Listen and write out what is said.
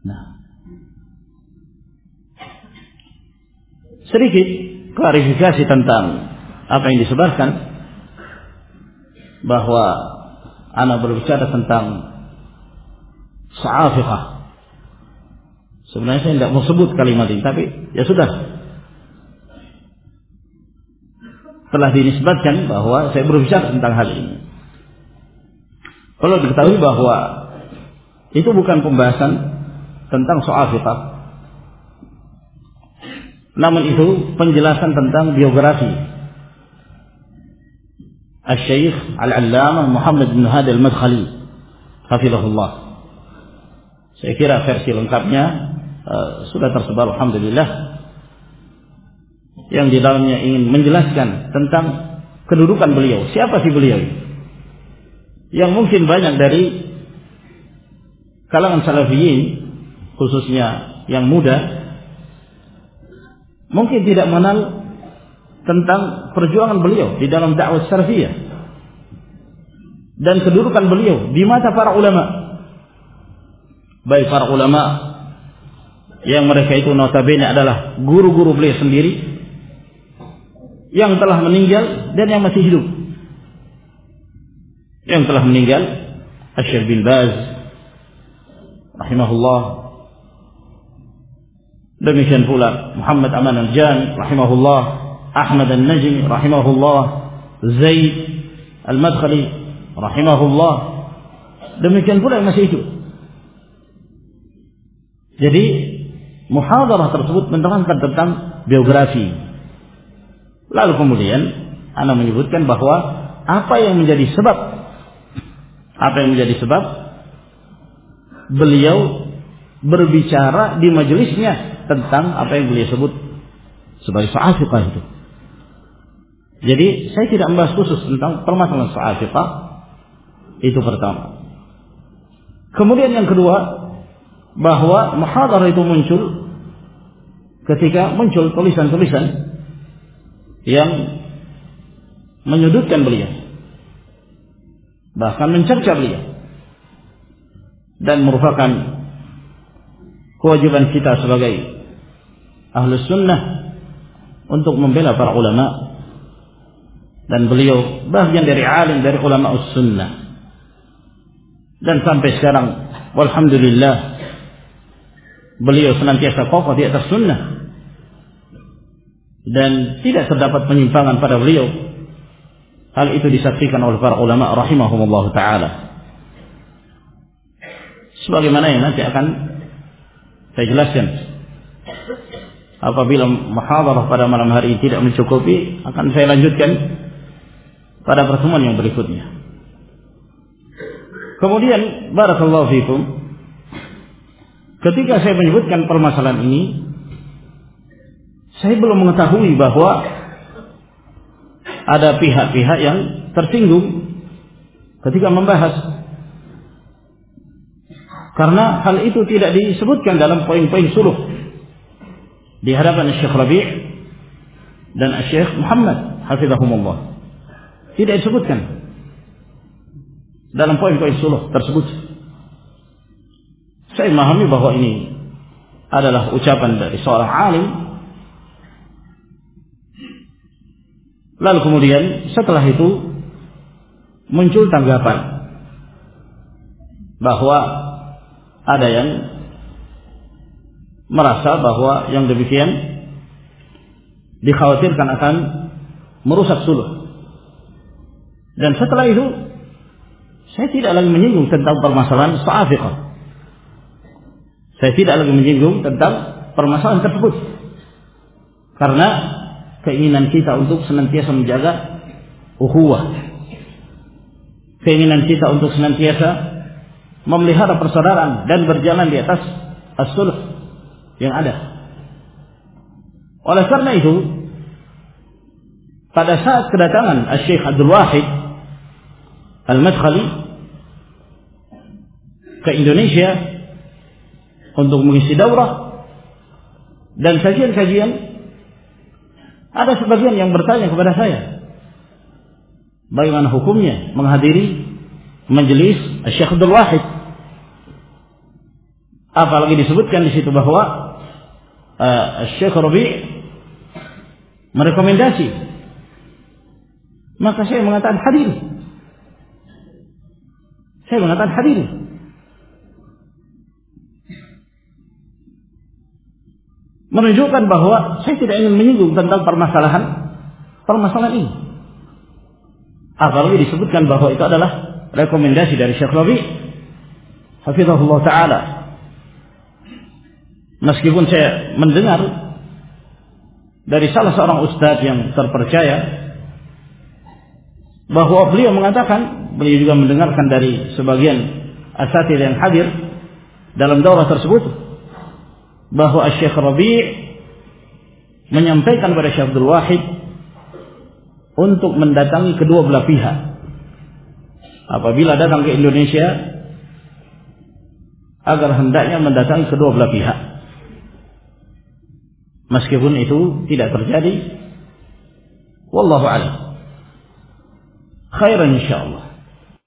Nah, sedikit klarifikasi tentang apa yang disebarkan bahwa anak berbicara tentang sa'afiqah. Sebenarnya saya tidak mau sebut kalimat ini, tapi ya sudah. Telah dinisbatkan bahwa saya berbicara tentang hal ini. Kalau diketahui bahwa itu bukan pembahasan tentang soal fiqh. Namun itu penjelasan tentang biografi Al-Syeikh Al-Allamah Muhammad bin Hadi Al-Madkhali Hafizahullah. Saya kira versi lengkapnya uh, Sudah tersebar Alhamdulillah. Yang di dalamnya ingin menjelaskan Tentang kedudukan beliau. Siapa sih beliau Yang mungkin banyak dari Kalangan salafiyin Khususnya yang muda Mungkin tidak mengenal tentang perjuangan beliau di dalam dakwah salafiyah dan kedudukan beliau di mata para ulama. Baik para ulama yang mereka itu notabene adalah guru-guru beliau sendiri yang telah meninggal dan yang masih hidup. Yang telah meninggal Asyir bin Baz rahimahullah Demikian pula Muhammad Aman Al-Jan rahimahullah, Ahmad Al-Najmi rahimahullah, Zaid Al-Madkhali rahimahullah. Demikian pula yang masih hidup. Jadi muhadarah tersebut menerangkan tentang biografi. Lalu kemudian Anda menyebutkan bahwa apa yang menjadi sebab apa yang menjadi sebab beliau berbicara di majelisnya tentang apa yang beliau sebut sebagai sa'afiqah itu jadi saya tidak membahas khusus tentang permasalahan soal. Itu pertama. Kemudian yang kedua, bahwa muhadarah itu muncul ketika muncul tulisan-tulisan yang menyudutkan beliau. Bahkan mencerca beliau. Dan merupakan kewajiban kita sebagai ahlus sunnah untuk membela para ulama. Dan beliau bagian dari alim dari ulama sunnah. Dan sampai sekarang walhamdulillah beliau senantiasa kokoh di atas sunnah. Dan tidak terdapat penyimpangan pada beliau. Hal itu disaksikan oleh para ulama rahimahumullah taala. Sebagaimana yang nanti akan saya jelaskan apabila muhadarah pada malam hari ini tidak mencukupi akan saya lanjutkan pada pertemuan yang berikutnya. Kemudian barakallahu fikum ketika saya menyebutkan permasalahan ini saya belum mengetahui bahwa ada pihak-pihak yang tersinggung ketika membahas karena hal itu tidak disebutkan dalam poin-poin suluh di hadapan Syekh Rabi' dan Syekh Muhammad hafizahumullah tidak disebutkan dalam poin-poin suluh tersebut. Saya memahami bahwa ini adalah ucapan dari seorang alim. Lalu kemudian setelah itu muncul tanggapan bahwa ada yang merasa bahwa yang demikian dikhawatirkan akan merusak suluh dan setelah itu saya tidak lagi menyinggung tentang permasalahan sa'afiqah. Saya tidak lagi menyinggung tentang permasalahan tersebut. Karena keinginan kita untuk senantiasa menjaga ukhuwah. Keinginan kita untuk senantiasa memelihara persaudaraan dan berjalan di atas as-sulh yang ada. Oleh karena itu, pada saat kedatangan Syekh Abdul Wahid Al-Madkhali ke Indonesia untuk mengisi daurah dan kajian-kajian ada sebagian yang bertanya kepada saya bagaimana hukumnya menghadiri majelis Syekh Abdul Wahid apalagi disebutkan di situ bahwa uh, Syekh Rabi merekomendasi. Maka saya mengatakan hadir. Saya mengatakan hadir. Menunjukkan bahwa saya tidak ingin menyinggung tentang permasalahan permasalahan ini. Apalagi disebutkan bahwa itu adalah rekomendasi dari Syekh Rabi. Hafizahullah Ta'ala meskipun saya mendengar dari salah seorang ustadz yang terpercaya bahwa beliau mengatakan beliau juga mendengarkan dari sebagian asatir yang hadir dalam daurah tersebut bahwa Syekh Rabi' menyampaikan pada Syekh Abdul Wahid untuk mendatangi kedua belah pihak. Apabila datang ke Indonesia agar hendaknya mendatangi kedua belah pihak Meskipun itu tidak terjadi. Wallahu a'lam. Khairan insyaallah.